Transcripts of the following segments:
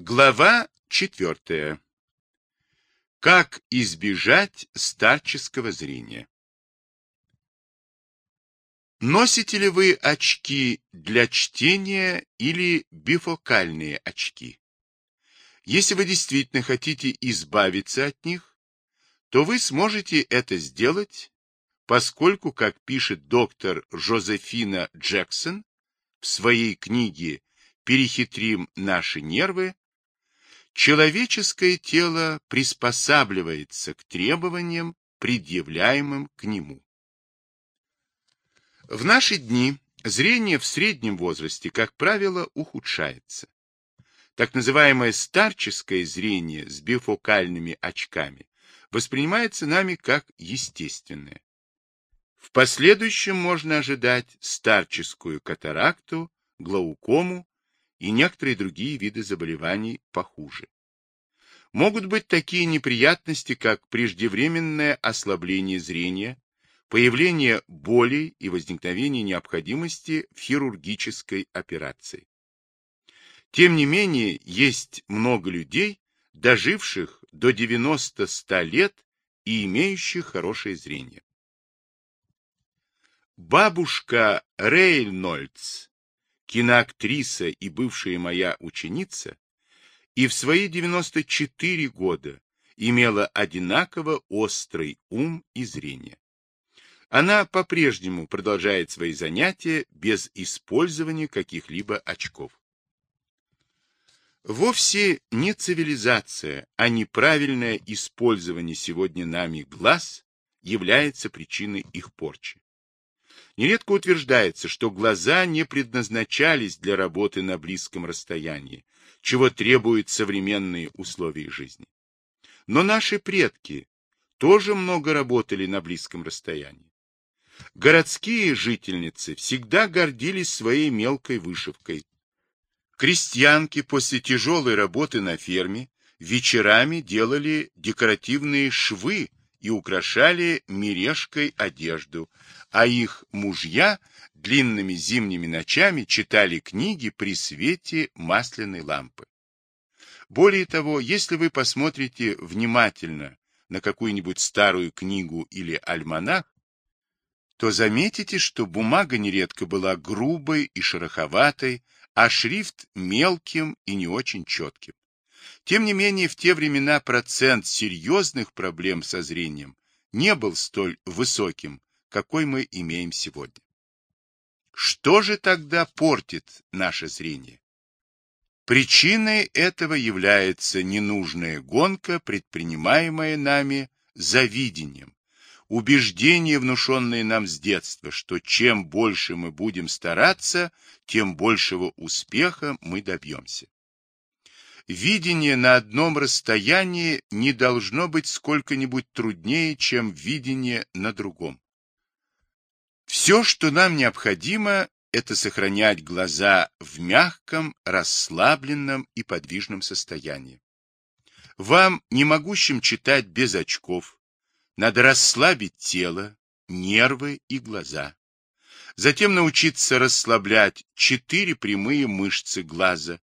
Глава четвертая. Как избежать старческого зрения? Носите ли вы очки для чтения или бифокальные очки? Если вы действительно хотите избавиться от них, то вы сможете это сделать, поскольку, как пишет доктор Жозефина Джексон в своей книге «Перехитрим наши нервы», человеческое тело приспосабливается к требованиям, предъявляемым к нему. В наши дни зрение в среднем возрасте, как правило, ухудшается. Так называемое старческое зрение с бифокальными очками воспринимается нами как естественное. В последующем можно ожидать старческую катаракту, глаукому и некоторые другие виды заболеваний похуже. Могут быть такие неприятности, как преждевременное ослабление зрения, появление боли и возникновение необходимости в хирургической операции. Тем не менее, есть много людей, доживших до 90-100 лет и имеющих хорошее зрение. Бабушка Рейнольдс, киноактриса и бывшая моя ученица, и в свои 94 года имела одинаково острый ум и зрение. Она по-прежнему продолжает свои занятия без использования каких-либо очков. Вовсе не цивилизация, а неправильное использование сегодня нами глаз является причиной их порчи. Нередко утверждается, что глаза не предназначались для работы на близком расстоянии, чего требуют современные условия жизни. Но наши предки тоже много работали на близком расстоянии. Городские жительницы всегда гордились своей мелкой вышивкой, Крестьянки после тяжелой работы на ферме вечерами делали декоративные швы и украшали мережкой одежду, а их мужья длинными зимними ночами читали книги при свете масляной лампы. Более того, если вы посмотрите внимательно на какую-нибудь старую книгу или альманах, то заметите, что бумага нередко была грубой и шероховатой, а шрифт мелким и не очень четким. Тем не менее, в те времена процент серьезных проблем со зрением не был столь высоким, какой мы имеем сегодня. Что же тогда портит наше зрение? Причиной этого является ненужная гонка, предпринимаемая нами завидением, убеждение, внушенное нам с детства, что чем больше мы будем стараться, тем большего успеха мы добьемся. Видение на одном расстоянии не должно быть сколько-нибудь труднее, чем видение на другом. Все, что нам необходимо, это сохранять глаза в мягком, расслабленном и подвижном состоянии. Вам, не могущим читать без очков, надо расслабить тело, нервы и глаза. Затем научиться расслаблять четыре прямые мышцы глаза.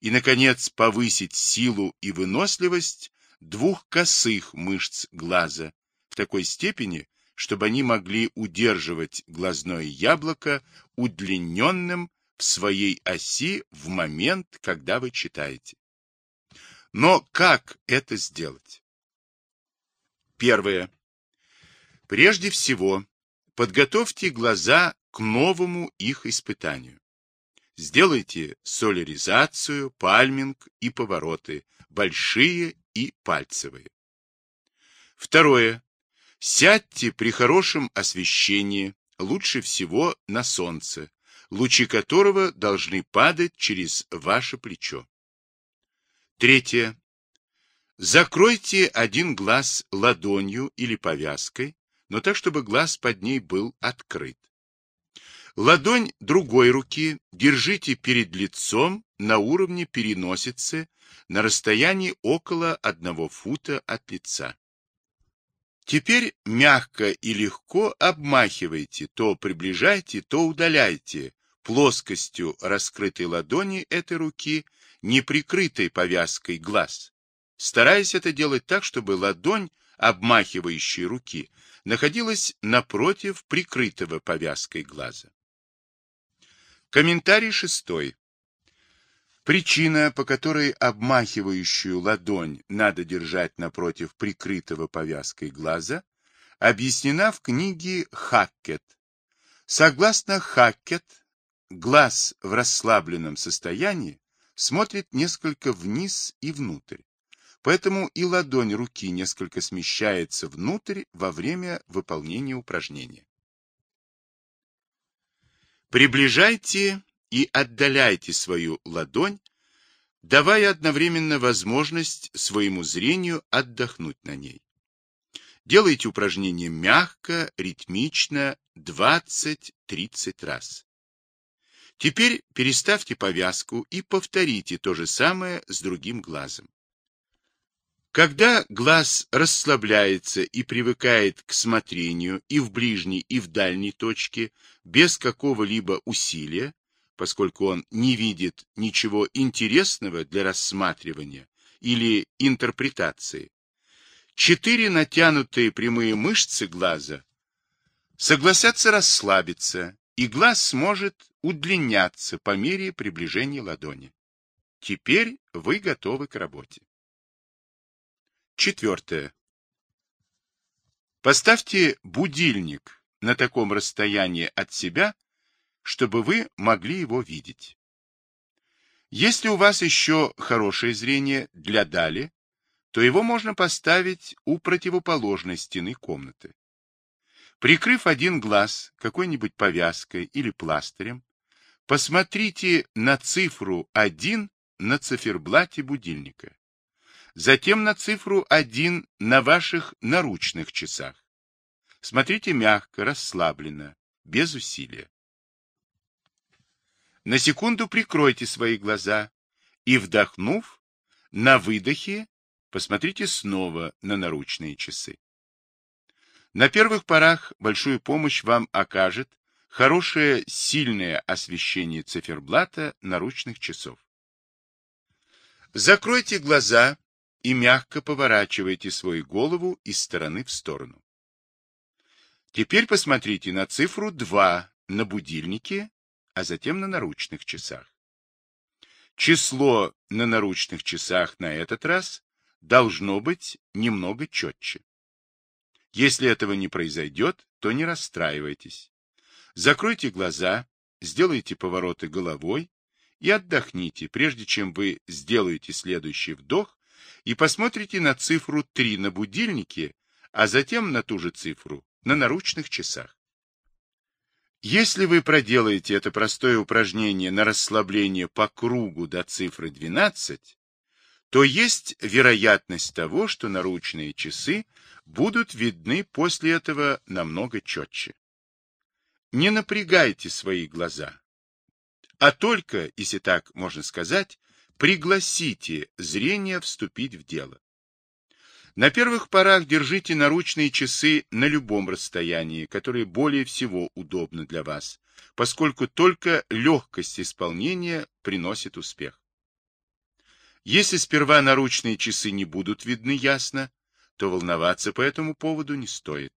И, наконец, повысить силу и выносливость двух косых мышц глаза в такой степени, чтобы они могли удерживать глазное яблоко удлиненным в своей оси в момент, когда вы читаете. Но как это сделать? Первое. Прежде всего, подготовьте глаза к новому их испытанию. Сделайте соляризацию, пальминг и повороты, большие и пальцевые. Второе. Сядьте при хорошем освещении, лучше всего на солнце, лучи которого должны падать через ваше плечо. Третье. Закройте один глаз ладонью или повязкой, но так, чтобы глаз под ней был открыт. Ладонь другой руки держите перед лицом на уровне переносицы на расстоянии около одного фута от лица. Теперь мягко и легко обмахивайте, то приближайте, то удаляйте плоскостью раскрытой ладони этой руки не прикрытой повязкой глаз, стараясь это делать так, чтобы ладонь, обмахивающей руки, находилась напротив прикрытого повязкой глаза. Комментарий шестой. Причина, по которой обмахивающую ладонь надо держать напротив прикрытого повязкой глаза, объяснена в книге Хаккет. Согласно Хаккет, глаз в расслабленном состоянии смотрит несколько вниз и внутрь, поэтому и ладонь руки несколько смещается внутрь во время выполнения упражнения. Приближайте и отдаляйте свою ладонь, давая одновременно возможность своему зрению отдохнуть на ней. Делайте упражнение мягко, ритмично, 20-30 раз. Теперь переставьте повязку и повторите то же самое с другим глазом. Когда глаз расслабляется и привыкает к смотрению и в ближней, и в дальней точке, без какого-либо усилия, поскольку он не видит ничего интересного для рассматривания или интерпретации, четыре натянутые прямые мышцы глаза согласятся расслабиться, и глаз сможет удлиняться по мере приближения ладони. Теперь вы готовы к работе. Четвертое. Поставьте будильник на таком расстоянии от себя, чтобы вы могли его видеть. Если у вас еще хорошее зрение для дали, то его можно поставить у противоположной стены комнаты. Прикрыв один глаз какой-нибудь повязкой или пластырем, посмотрите на цифру 1 на циферблате будильника затем на цифру 1 на ваших наручных часах. Смотрите мягко, расслабленно, без усилия. На секунду прикройте свои глаза и, вдохнув, на выдохе посмотрите снова на наручные часы. На первых порах большую помощь вам окажет хорошее сильное освещение циферблата наручных часов. Закройте глаза и мягко поворачивайте свою голову из стороны в сторону. Теперь посмотрите на цифру 2 на будильнике, а затем на наручных часах. Число на наручных часах на этот раз должно быть немного четче. Если этого не произойдет, то не расстраивайтесь. Закройте глаза, сделайте повороты головой и отдохните, прежде чем вы сделаете следующий вдох и посмотрите на цифру 3 на будильнике, а затем на ту же цифру на наручных часах. Если вы проделаете это простое упражнение на расслабление по кругу до цифры 12, то есть вероятность того, что наручные часы будут видны после этого намного четче. Не напрягайте свои глаза, а только, если так можно сказать, Пригласите зрение вступить в дело. На первых порах держите наручные часы на любом расстоянии, которое более всего удобно для вас, поскольку только легкость исполнения приносит успех. Если сперва наручные часы не будут видны ясно, то волноваться по этому поводу не стоит.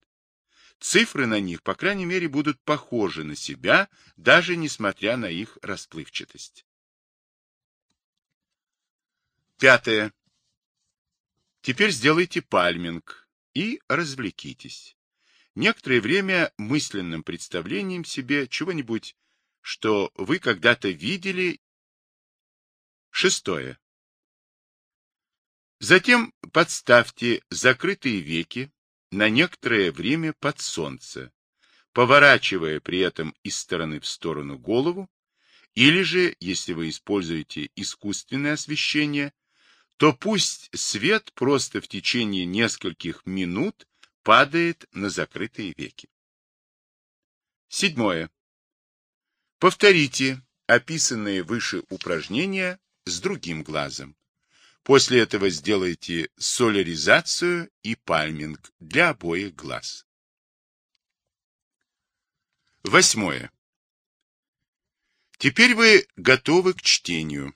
Цифры на них, по крайней мере, будут похожи на себя, даже несмотря на их расплывчатость. Пятое. Теперь сделайте пальминг и развлекитесь. Некоторое время мысленным представлением себе чего-нибудь, что вы когда-то видели. Шестое. Затем подставьте закрытые веки на некоторое время под солнце, поворачивая при этом из стороны в сторону голову, или же, если вы используете искусственное освещение, то пусть свет просто в течение нескольких минут падает на закрытые веки. Седьмое. Повторите описанные выше упражнения с другим глазом. После этого сделайте соляризацию и пальминг для обоих глаз. Восьмое. Теперь вы готовы к чтению.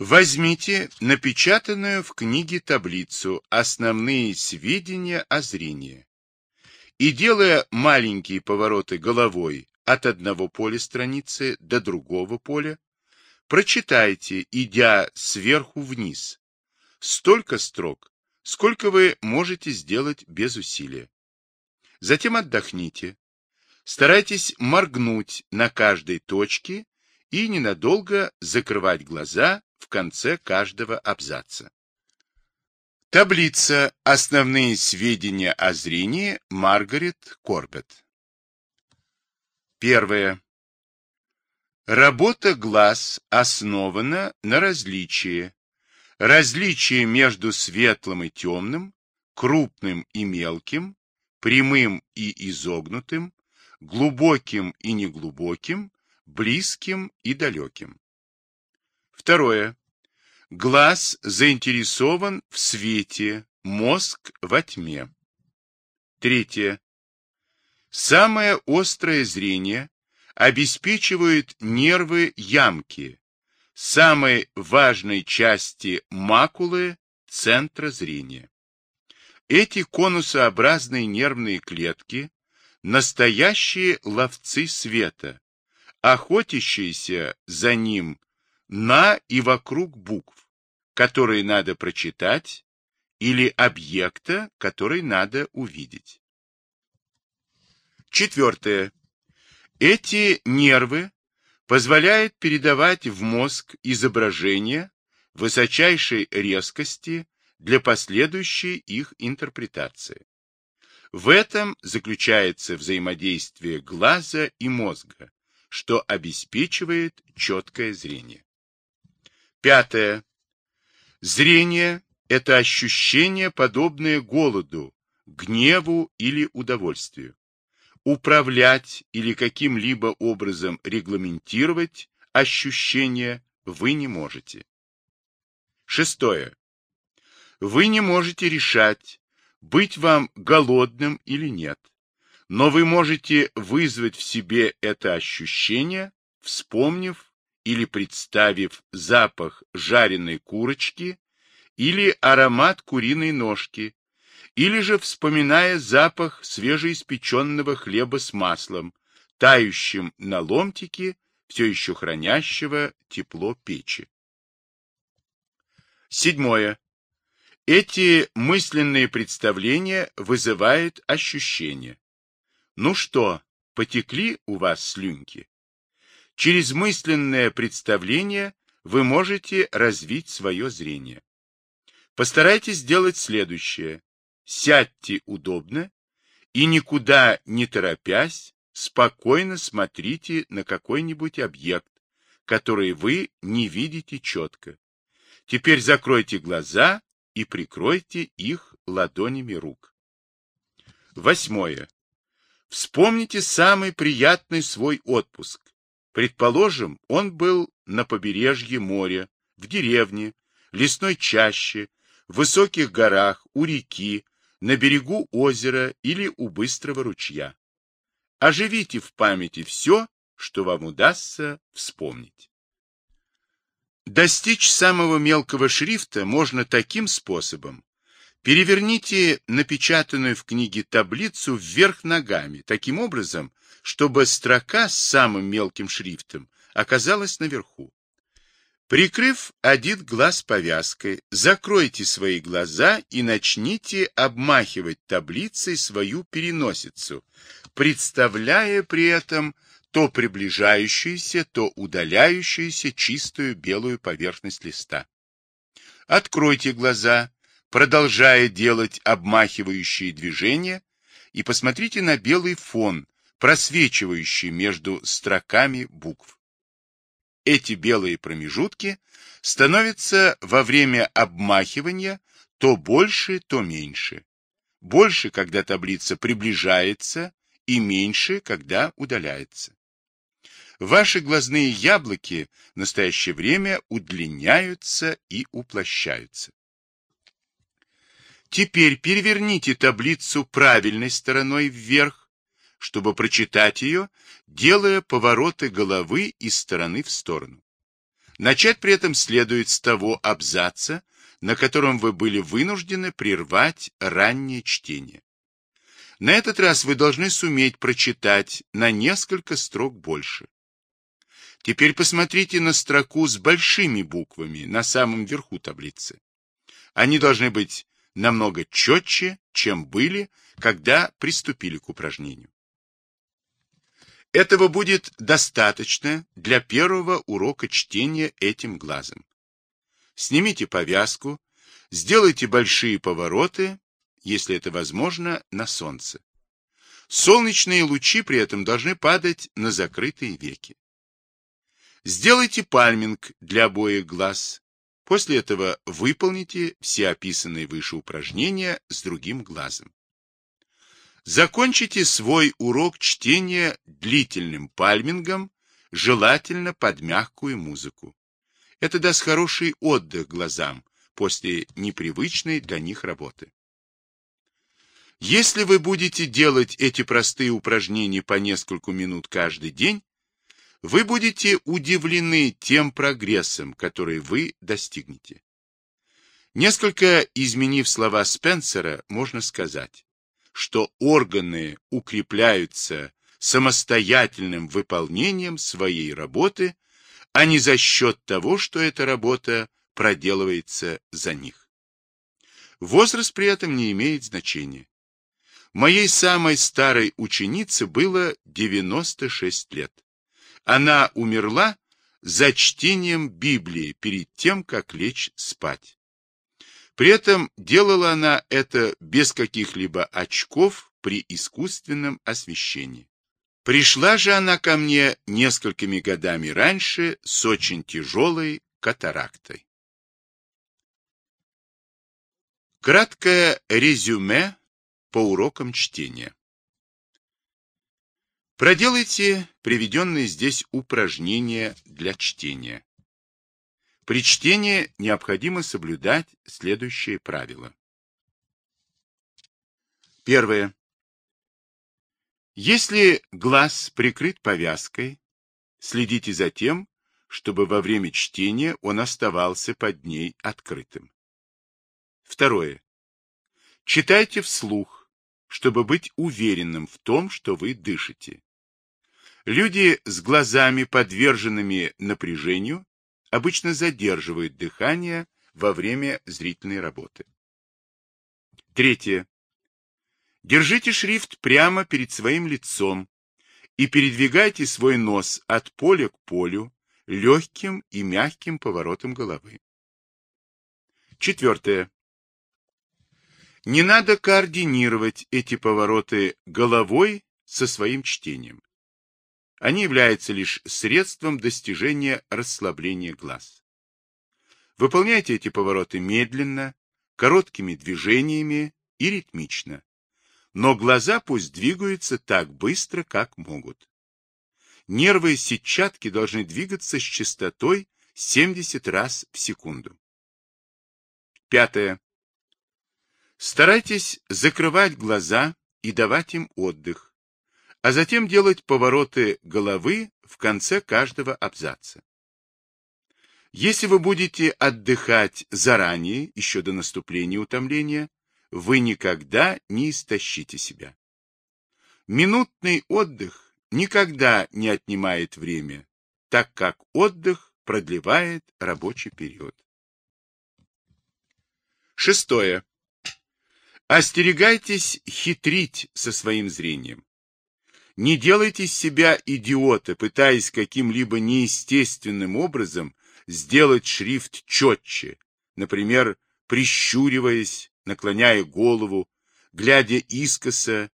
Возьмите напечатанную в книге таблицу «Основные сведения о зрении» и, делая маленькие повороты головой от одного поля страницы до другого поля, прочитайте, идя сверху вниз, столько строк, сколько вы можете сделать без усилия. Затем отдохните. Старайтесь моргнуть на каждой точке и ненадолго закрывать глаза в конце каждого абзаца. Таблица «Основные сведения о зрении» Маргарет Корбет. Первое. Работа глаз основана на различии. Различие между светлым и темным, крупным и мелким, прямым и изогнутым, глубоким и неглубоким, близким и далеким. Второе. Глаз заинтересован в свете, мозг во тьме. Третье. Самое острое зрение обеспечивает нервы ямки, самой важной части макулы центра зрения. Эти конусообразные нервные клетки – настоящие ловцы света, охотящиеся за ним на и вокруг букв, которые надо прочитать, или объекта, который надо увидеть. Четвертое. Эти нервы позволяют передавать в мозг изображения высочайшей резкости для последующей их интерпретации. В этом заключается взаимодействие глаза и мозга, что обеспечивает четкое зрение. Пятое. Зрение – это ощущение, подобное голоду, гневу или удовольствию. Управлять или каким-либо образом регламентировать ощущения вы не можете. Шестое. Вы не можете решать, быть вам голодным или нет, но вы можете вызвать в себе это ощущение, вспомнив или представив запах жареной курочки или аромат куриной ножки, или же вспоминая запах свежеиспеченного хлеба с маслом, тающим на ломтике, все еще хранящего тепло печи. Седьмое. Эти мысленные представления вызывают ощущения. Ну что, потекли у вас слюнки? Через мысленное представление вы можете развить свое зрение. Постарайтесь сделать следующее. Сядьте удобно и никуда не торопясь, спокойно смотрите на какой-нибудь объект, который вы не видите четко. Теперь закройте глаза и прикройте их ладонями рук. Восьмое. Вспомните самый приятный свой отпуск. Предположим, он был на побережье моря, в деревне, лесной чаще, в высоких горах, у реки, на берегу озера или у быстрого ручья. Оживите в памяти все, что вам удастся вспомнить. Достичь самого мелкого шрифта можно таким способом. Переверните напечатанную в книге таблицу вверх ногами, таким образом, чтобы строка с самым мелким шрифтом оказалась наверху. Прикрыв один глаз повязкой, закройте свои глаза и начните обмахивать таблицей свою переносицу, представляя при этом то приближающуюся, то удаляющуюся чистую белую поверхность листа. Откройте глаза, продолжая делать обмахивающие движения, и посмотрите на белый фон, просвечивающий между строками букв. Эти белые промежутки становятся во время обмахивания то больше, то меньше. Больше, когда таблица приближается, и меньше, когда удаляется. Ваши глазные яблоки в настоящее время удлиняются и уплощаются. Теперь переверните таблицу правильной стороной вверх чтобы прочитать ее, делая повороты головы из стороны в сторону. Начать при этом следует с того абзаца, на котором вы были вынуждены прервать раннее чтение. На этот раз вы должны суметь прочитать на несколько строк больше. Теперь посмотрите на строку с большими буквами на самом верху таблицы. Они должны быть намного четче, чем были, когда приступили к упражнению. Этого будет достаточно для первого урока чтения этим глазом. Снимите повязку, сделайте большие повороты, если это возможно, на солнце. Солнечные лучи при этом должны падать на закрытые веки. Сделайте пальминг для обоих глаз. После этого выполните все описанные выше упражнения с другим глазом. Закончите свой урок чтения длительным пальмингом, желательно под мягкую музыку. Это даст хороший отдых глазам после непривычной для них работы. Если вы будете делать эти простые упражнения по нескольку минут каждый день, вы будете удивлены тем прогрессом, который вы достигнете. Несколько изменив слова Спенсера, можно сказать, что органы укрепляются самостоятельным выполнением своей работы, а не за счет того, что эта работа проделывается за них. Возраст при этом не имеет значения. Моей самой старой ученице было 96 лет. Она умерла за чтением Библии перед тем, как лечь спать. При этом делала она это без каких-либо очков при искусственном освещении. Пришла же она ко мне несколькими годами раньше с очень тяжелой катарактой. Краткое резюме по урокам чтения. Проделайте приведенные здесь упражнения для чтения. При чтении необходимо соблюдать следующие правила. Первое. Если глаз прикрыт повязкой, следите за тем, чтобы во время чтения он оставался под ней открытым. Второе. Читайте вслух, чтобы быть уверенным в том, что вы дышите. Люди с глазами, подверженными напряжению, обычно задерживают дыхание во время зрительной работы. Третье. Держите шрифт прямо перед своим лицом и передвигайте свой нос от поля к полю легким и мягким поворотом головы. Четвертое. Не надо координировать эти повороты головой со своим чтением. Они являются лишь средством достижения расслабления глаз. Выполняйте эти повороты медленно, короткими движениями и ритмично. Но глаза пусть двигаются так быстро, как могут. Нервы сетчатки должны двигаться с частотой 70 раз в секунду. Пятое. Старайтесь закрывать глаза и давать им отдых а затем делать повороты головы в конце каждого абзаца. Если вы будете отдыхать заранее, еще до наступления утомления, вы никогда не истощите себя. Минутный отдых никогда не отнимает время, так как отдых продлевает рабочий период. Шестое. Остерегайтесь хитрить со своим зрением. Не делайте из себя идиота, пытаясь каким-либо неестественным образом сделать шрифт четче, например, прищуриваясь, наклоняя голову, глядя искоса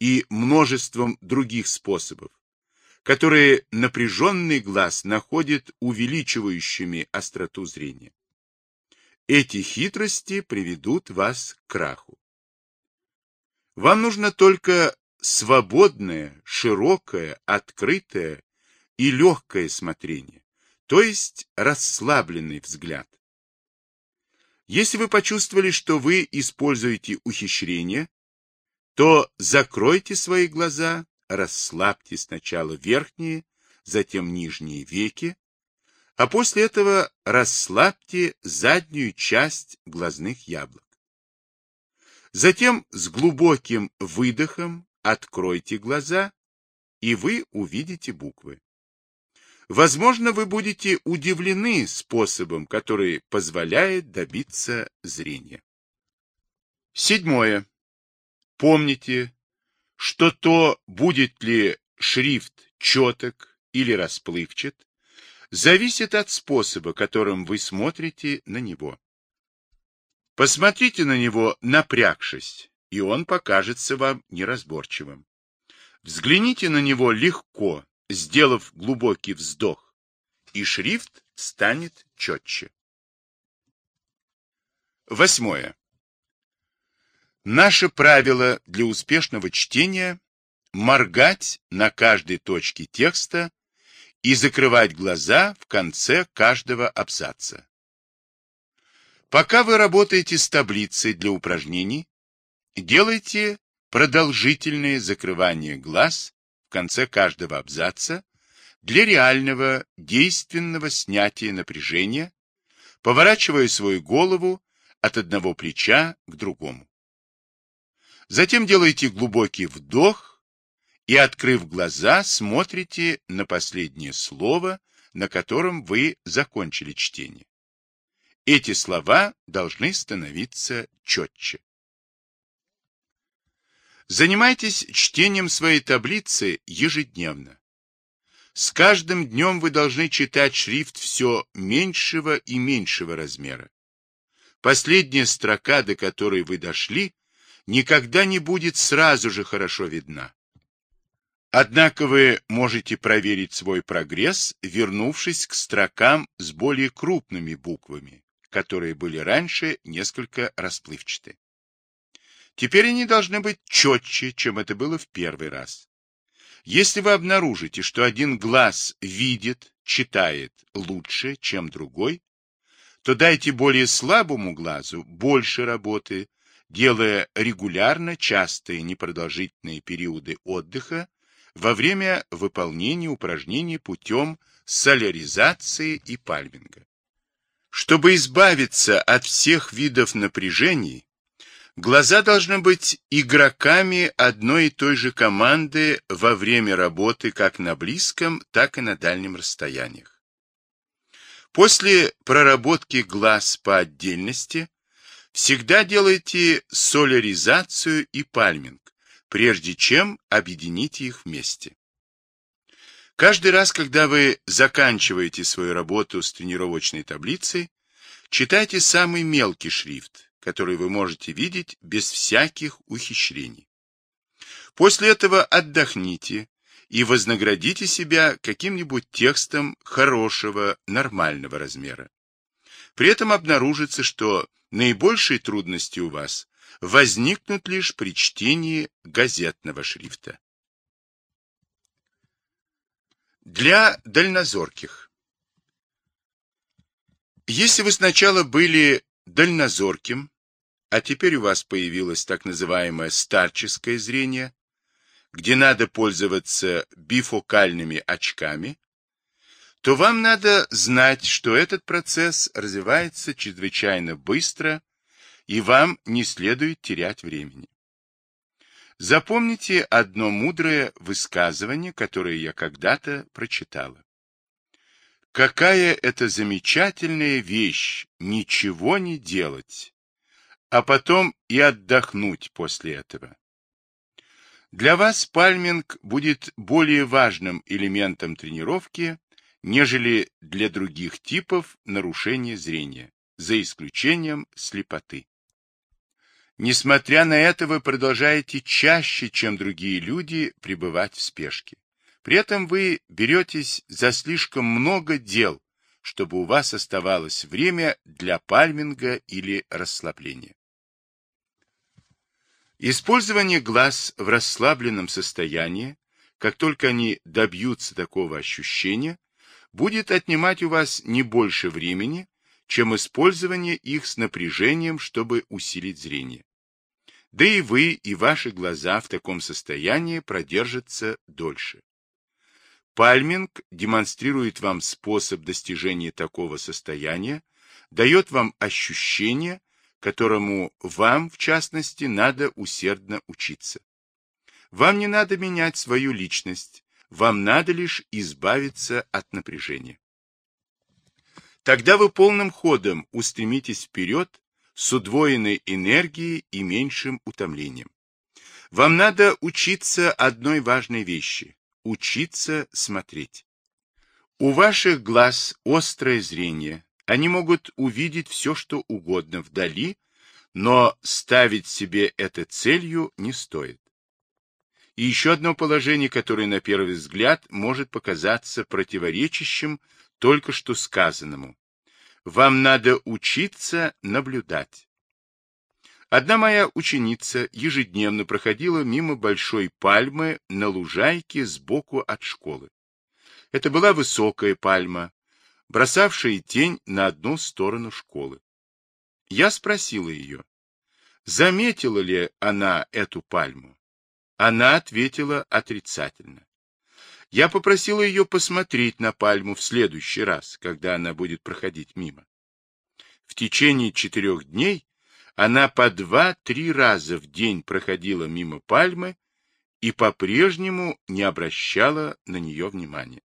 и множеством других способов, которые напряженный глаз находит увеличивающими остроту зрения. Эти хитрости приведут вас к краху. Вам нужно только свободное, широкое, открытое и легкое смотрение, то есть расслабленный взгляд. Если вы почувствовали, что вы используете ухищрение, то закройте свои глаза, расслабьте сначала верхние, затем нижние веки, а после этого расслабьте заднюю часть глазных яблок. Затем с глубоким выдохом откройте глаза, и вы увидите буквы. Возможно, вы будете удивлены способом, который позволяет добиться зрения. Седьмое. Помните, что то, будет ли шрифт четок или расплывчат, зависит от способа, которым вы смотрите на него. Посмотрите на него, напрягшись, и он покажется вам неразборчивым. Взгляните на него легко, сделав глубокий вздох, и шрифт станет четче. Восьмое. Наше правило для успешного чтения – моргать на каждой точке текста и закрывать глаза в конце каждого абзаца. Пока вы работаете с таблицей для упражнений, делайте продолжительное закрывание глаз в конце каждого абзаца для реального действенного снятия напряжения, поворачивая свою голову от одного плеча к другому. Затем делайте глубокий вдох и, открыв глаза, смотрите на последнее слово, на котором вы закончили чтение. Эти слова должны становиться четче. Занимайтесь чтением своей таблицы ежедневно. С каждым днем вы должны читать шрифт все меньшего и меньшего размера. Последняя строка, до которой вы дошли, никогда не будет сразу же хорошо видна. Однако вы можете проверить свой прогресс, вернувшись к строкам с более крупными буквами, которые были раньше несколько расплывчаты. Теперь они должны быть четче, чем это было в первый раз. Если вы обнаружите, что один глаз видит, читает лучше, чем другой, то дайте более слабому глазу больше работы, делая регулярно частые непродолжительные периоды отдыха во время выполнения упражнений путем соляризации и пальминга. Чтобы избавиться от всех видов напряжений, глаза должны быть игроками одной и той же команды во время работы как на близком, так и на дальнем расстояниях. После проработки глаз по отдельности Всегда делайте соляризацию и пальминг, прежде чем объедините их вместе. Каждый раз, когда вы заканчиваете свою работу с тренировочной таблицей, читайте самый мелкий шрифт, который вы можете видеть без всяких ухищрений. После этого отдохните и вознаградите себя каким-нибудь текстом хорошего, нормального размера. При этом обнаружится, что наибольшие трудности у вас возникнут лишь при чтении газетного шрифта. Для дальнозорких. Если вы сначала были дальнозорким, а теперь у вас появилось так называемое старческое зрение, где надо пользоваться бифокальными очками, то вам надо знать, что этот процесс развивается чрезвычайно быстро, и вам не следует терять времени. Запомните одно мудрое высказывание, которое я когда-то прочитала. Какая это замечательная вещь ничего не делать, а потом и отдохнуть после этого. Для вас пальминг будет более важным элементом тренировки, нежели для других типов нарушения зрения, за исключением слепоты. Несмотря на это, вы продолжаете чаще, чем другие люди, пребывать в спешке. При этом вы беретесь за слишком много дел, чтобы у вас оставалось время для пальминга или расслабления. Использование глаз в расслабленном состоянии, как только они добьются такого ощущения, будет отнимать у вас не больше времени, чем использование их с напряжением, чтобы усилить зрение. Да и вы, и ваши глаза в таком состоянии продержатся дольше. Пальминг демонстрирует вам способ достижения такого состояния, дает вам ощущение, которому вам, в частности, надо усердно учиться. Вам не надо менять свою личность, вам надо лишь избавиться от напряжения. Тогда вы полным ходом устремитесь вперед с удвоенной энергией и меньшим утомлением. Вам надо учиться одной важной вещи – учиться смотреть. У ваших глаз острое зрение, они могут увидеть все, что угодно вдали, но ставить себе это целью не стоит. И еще одно положение, которое на первый взгляд может показаться противоречащим только что сказанному. Вам надо учиться наблюдать. Одна моя ученица ежедневно проходила мимо большой пальмы на лужайке сбоку от школы. Это была высокая пальма, бросавшая тень на одну сторону школы. Я спросила ее, заметила ли она эту пальму. Она ответила отрицательно. Я попросила ее посмотреть на пальму в следующий раз, когда она будет проходить мимо. В течение четырех дней она по два-три раза в день проходила мимо пальмы и по-прежнему не обращала на нее внимания.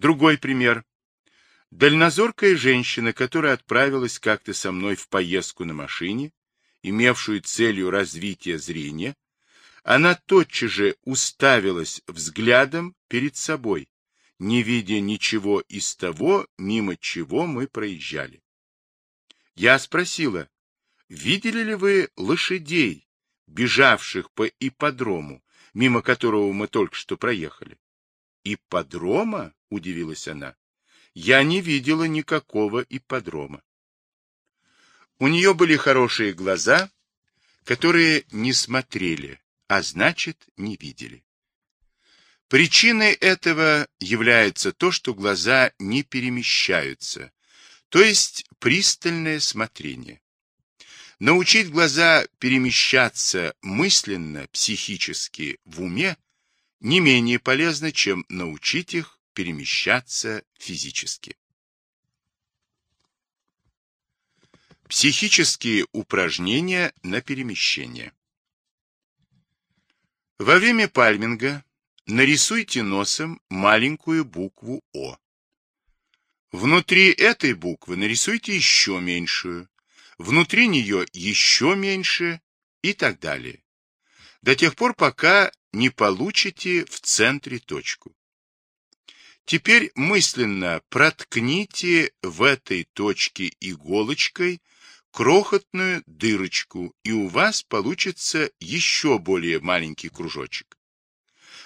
Другой пример. Дальнозоркая женщина, которая отправилась как-то со мной в поездку на машине, имевшую целью развития зрения, она тотчас же уставилась взглядом перед собой, не видя ничего из того, мимо чего мы проезжали. Я спросила, видели ли вы лошадей, бежавших по ипподрому, мимо которого мы только что проехали? Ипподрома? — удивилась она. Я не видела никакого ипподрома. У нее были хорошие глаза, которые не смотрели, а значит, не видели. Причиной этого является то, что глаза не перемещаются, то есть пристальное смотрение. Научить глаза перемещаться мысленно, психически, в уме не менее полезно, чем научить их перемещаться физически. Психические упражнения на перемещение. Во время пальминга нарисуйте носом маленькую букву О. Внутри этой буквы нарисуйте еще меньшую, внутри нее еще меньше и так далее. До тех пор, пока не получите в центре точку. Теперь мысленно проткните в этой точке иголочкой крохотную дырочку, и у вас получится еще более маленький кружочек.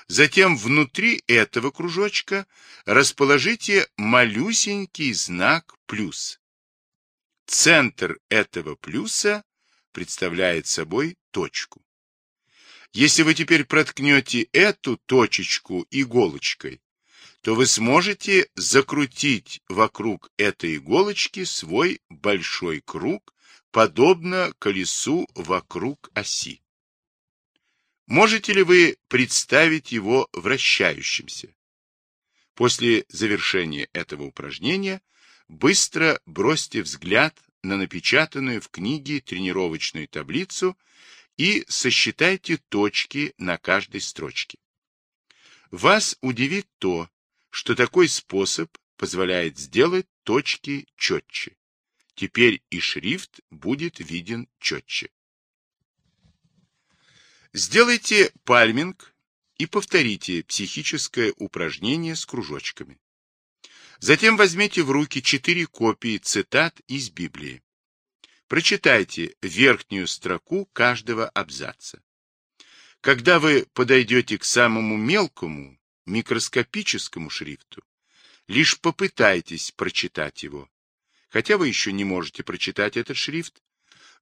Затем внутри этого кружочка расположите малюсенький знак плюс. Центр этого плюса представляет собой точку. Если вы теперь проткнете эту точечку иголочкой, то вы сможете закрутить вокруг этой иголочки свой большой круг, подобно колесу вокруг оси. Можете ли вы представить его вращающимся? После завершения этого упражнения быстро бросьте взгляд на напечатанную в книге тренировочную таблицу и сосчитайте точки на каждой строчке. Вас удивит то, что такой способ позволяет сделать точки четче. Теперь и шрифт будет виден четче. Сделайте пальминг и повторите психическое упражнение с кружочками. Затем возьмите в руки четыре копии цитат из Библии. Прочитайте верхнюю строку каждого абзаца. Когда вы подойдете к самому мелкому, микроскопическому шрифту, лишь попытайтесь прочитать его. Хотя вы еще не можете прочитать этот шрифт,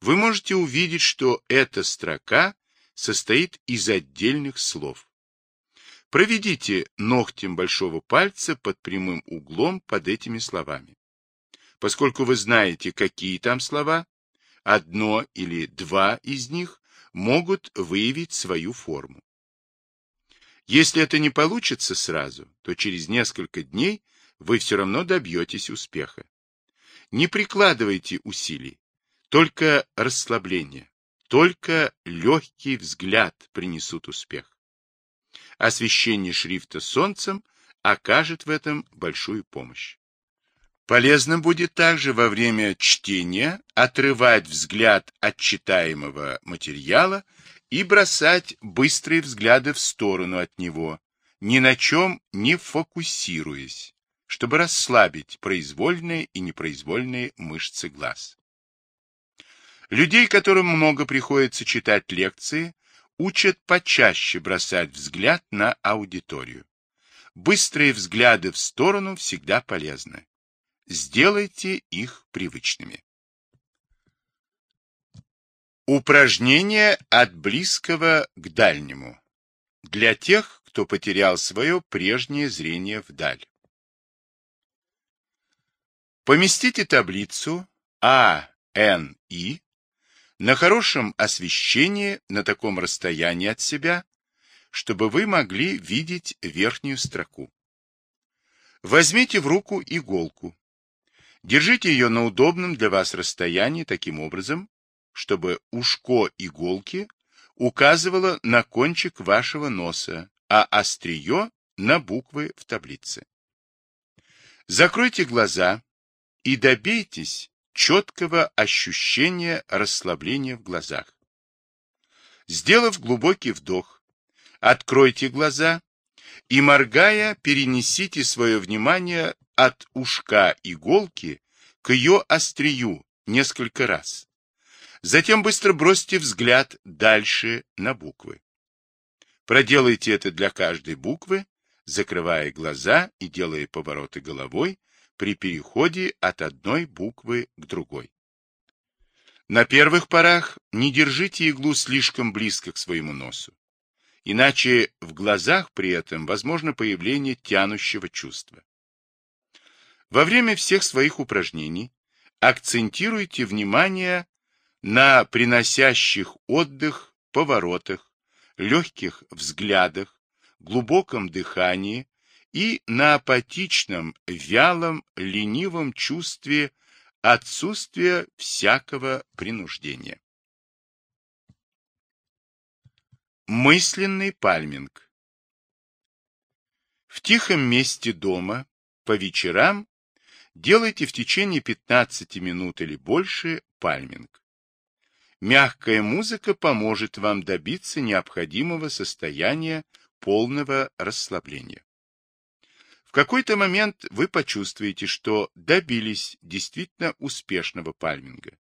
вы можете увидеть, что эта строка состоит из отдельных слов. Проведите ногтем большого пальца под прямым углом под этими словами. Поскольку вы знаете, какие там слова, одно или два из них могут выявить свою форму. Если это не получится сразу, то через несколько дней вы все равно добьетесь успеха. Не прикладывайте усилий, только расслабление, только легкий взгляд принесут успех. Освещение шрифта солнцем окажет в этом большую помощь. Полезно будет также во время чтения отрывать взгляд от читаемого материала и бросать быстрые взгляды в сторону от него, ни на чем не фокусируясь, чтобы расслабить произвольные и непроизвольные мышцы глаз. Людей, которым много приходится читать лекции, учат почаще бросать взгляд на аудиторию. Быстрые взгляды в сторону всегда полезны. Сделайте их привычными. Упражнение от близкого к дальнему. Для тех, кто потерял свое прежнее зрение вдаль. Поместите таблицу А, Н, И на хорошем освещении на таком расстоянии от себя, чтобы вы могли видеть верхнюю строку. Возьмите в руку иголку. Держите ее на удобном для вас расстоянии таким образом, чтобы ушко иголки указывало на кончик вашего носа, а острие на буквы в таблице. Закройте глаза и добейтесь четкого ощущения расслабления в глазах. Сделав глубокий вдох, откройте глаза и, моргая, перенесите свое внимание от ушка иголки к ее острию несколько раз. Затем быстро бросьте взгляд дальше на буквы. Проделайте это для каждой буквы, закрывая глаза и делая повороты головой при переходе от одной буквы к другой. На первых порах не держите иглу слишком близко к своему носу, иначе в глазах при этом возможно появление тянущего чувства. Во время всех своих упражнений акцентируйте внимание на приносящих отдых поворотах, легких взглядах, глубоком дыхании и на апатичном, вялом, ленивом чувстве отсутствия всякого принуждения. Мысленный пальминг В тихом месте дома по вечерам делайте в течение 15 минут или больше пальминг. Мягкая музыка поможет вам добиться необходимого состояния полного расслабления. В какой-то момент вы почувствуете, что добились действительно успешного пальминга.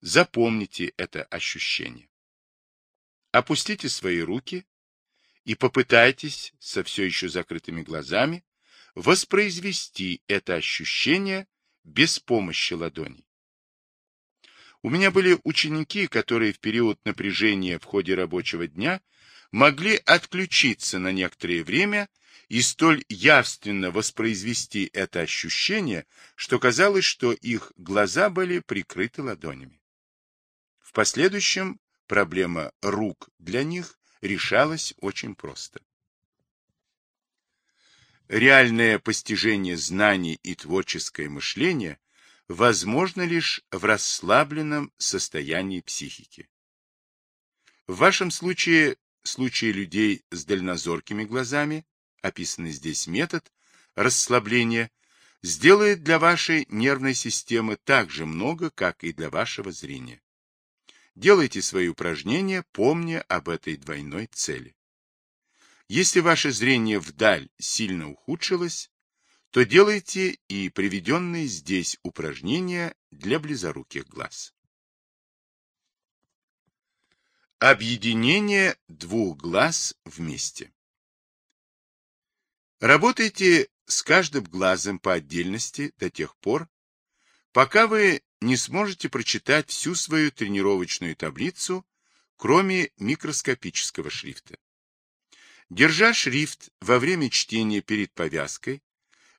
Запомните это ощущение. Опустите свои руки и попытайтесь со все еще закрытыми глазами воспроизвести это ощущение без помощи ладоней. У меня были ученики, которые в период напряжения в ходе рабочего дня могли отключиться на некоторое время и столь явственно воспроизвести это ощущение, что казалось, что их глаза были прикрыты ладонями. В последующем проблема рук для них решалась очень просто. Реальное постижение знаний и творческое мышление возможно лишь в расслабленном состоянии психики. В вашем случае, случае людей с дальнозоркими глазами, описанный здесь метод расслабления, сделает для вашей нервной системы так же много, как и для вашего зрения. Делайте свои упражнения, помня об этой двойной цели. Если ваше зрение вдаль сильно ухудшилось, то делайте и приведенные здесь упражнения для близоруких глаз. Объединение двух глаз вместе. Работайте с каждым глазом по отдельности до тех пор, пока вы не сможете прочитать всю свою тренировочную таблицу, кроме микроскопического шрифта. Держа шрифт во время чтения перед повязкой,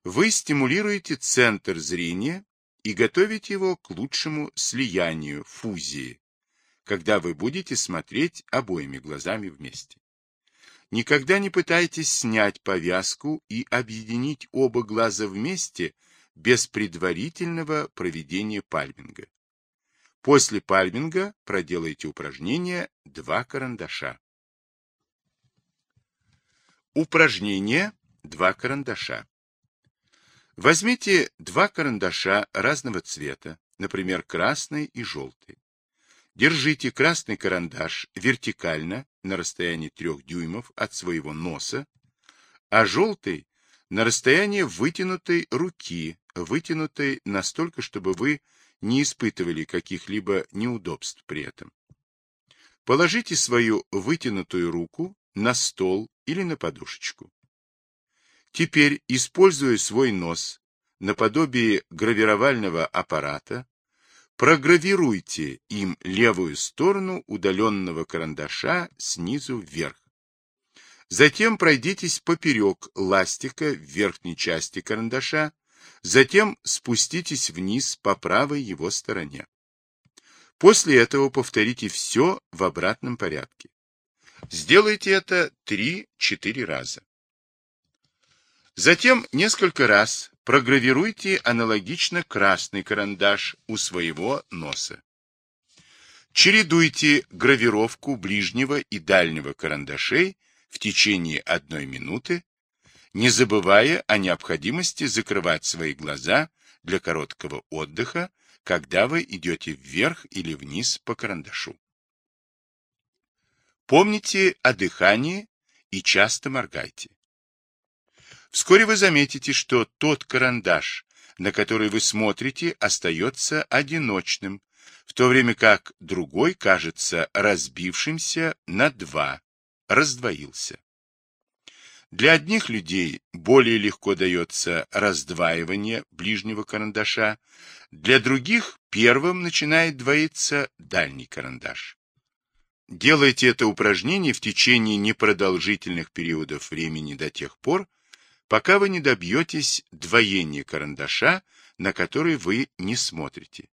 вы стимулируете центр зрения и готовите его к лучшему слиянию, фузии, когда вы будете смотреть обоими глазами вместе. Никогда не пытайтесь снять повязку и объединить оба глаза вместе без предварительного проведения пальминга. После пальминга проделайте упражнение «Два карандаша». Упражнение «Два карандаша». Возьмите два карандаша разного цвета, например, красный и желтый. Держите красный карандаш вертикально на расстоянии 3 дюймов от своего носа, а желтый на расстоянии вытянутой руки, вытянутой настолько, чтобы вы не испытывали каких-либо неудобств при этом. Положите свою вытянутую руку на стол или на подушечку. Теперь, используя свой нос наподобие гравировального аппарата, Програвируйте им левую сторону удаленного карандаша снизу вверх. Затем пройдитесь поперек ластика в верхней части карандаша, затем спуститесь вниз по правой его стороне. После этого повторите все в обратном порядке. Сделайте это 3-4 раза. Затем несколько раз програвируйте аналогично красный карандаш у своего носа. Чередуйте гравировку ближнего и дальнего карандашей в течение одной минуты, не забывая о необходимости закрывать свои глаза для короткого отдыха, когда вы идете вверх или вниз по карандашу. Помните о дыхании и часто моргайте. Вскоре вы заметите, что тот карандаш, на который вы смотрите, остается одиночным, в то время как другой кажется разбившимся на два, раздвоился. Для одних людей более легко дается раздваивание ближнего карандаша, для других первым начинает двоиться дальний карандаш. Делайте это упражнение в течение непродолжительных периодов времени до тех пор, пока вы не добьетесь двоения карандаша, на который вы не смотрите.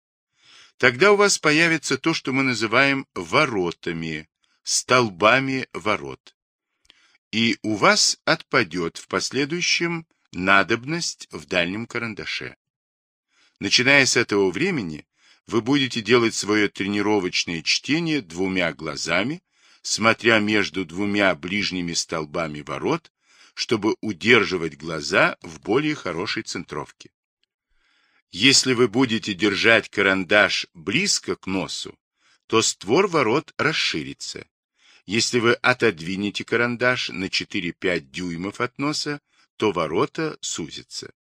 Тогда у вас появится то, что мы называем воротами, столбами ворот. И у вас отпадет в последующем надобность в дальнем карандаше. Начиная с этого времени, вы будете делать свое тренировочное чтение двумя глазами, смотря между двумя ближними столбами ворот, чтобы удерживать глаза в более хорошей центровке. Если вы будете держать карандаш близко к носу, то створ ворот расширится. Если вы отодвинете карандаш на 4-5 дюймов от носа, то ворота сузятся.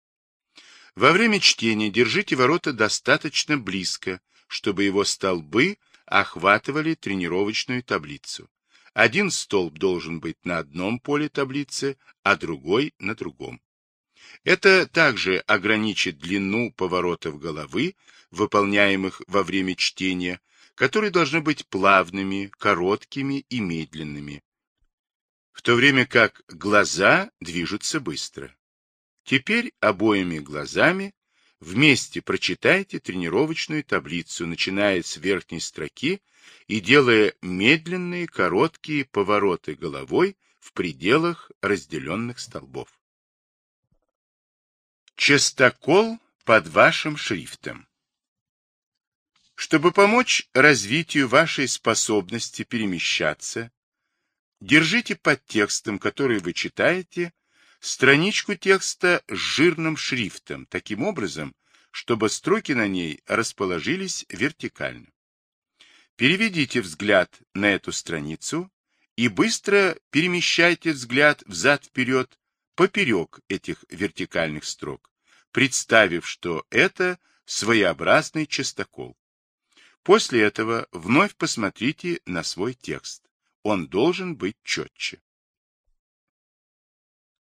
Во время чтения держите ворота достаточно близко, чтобы его столбы охватывали тренировочную таблицу. Один столб должен быть на одном поле таблицы, а другой на другом. Это также ограничит длину поворотов головы, выполняемых во время чтения, которые должны быть плавными, короткими и медленными, в то время как глаза движутся быстро. Теперь обоими глазами вместе прочитайте тренировочную таблицу, начиная с верхней строки и делая медленные короткие повороты головой в пределах разделенных столбов. Частокол под вашим шрифтом. Чтобы помочь развитию вашей способности перемещаться, держите под текстом, который вы читаете, страничку текста с жирным шрифтом, таким образом, чтобы строки на ней расположились вертикально. Переведите взгляд на эту страницу и быстро перемещайте взгляд взад-вперед поперек этих вертикальных строк, представив, что это своеобразный частокол. После этого вновь посмотрите на свой текст. Он должен быть четче.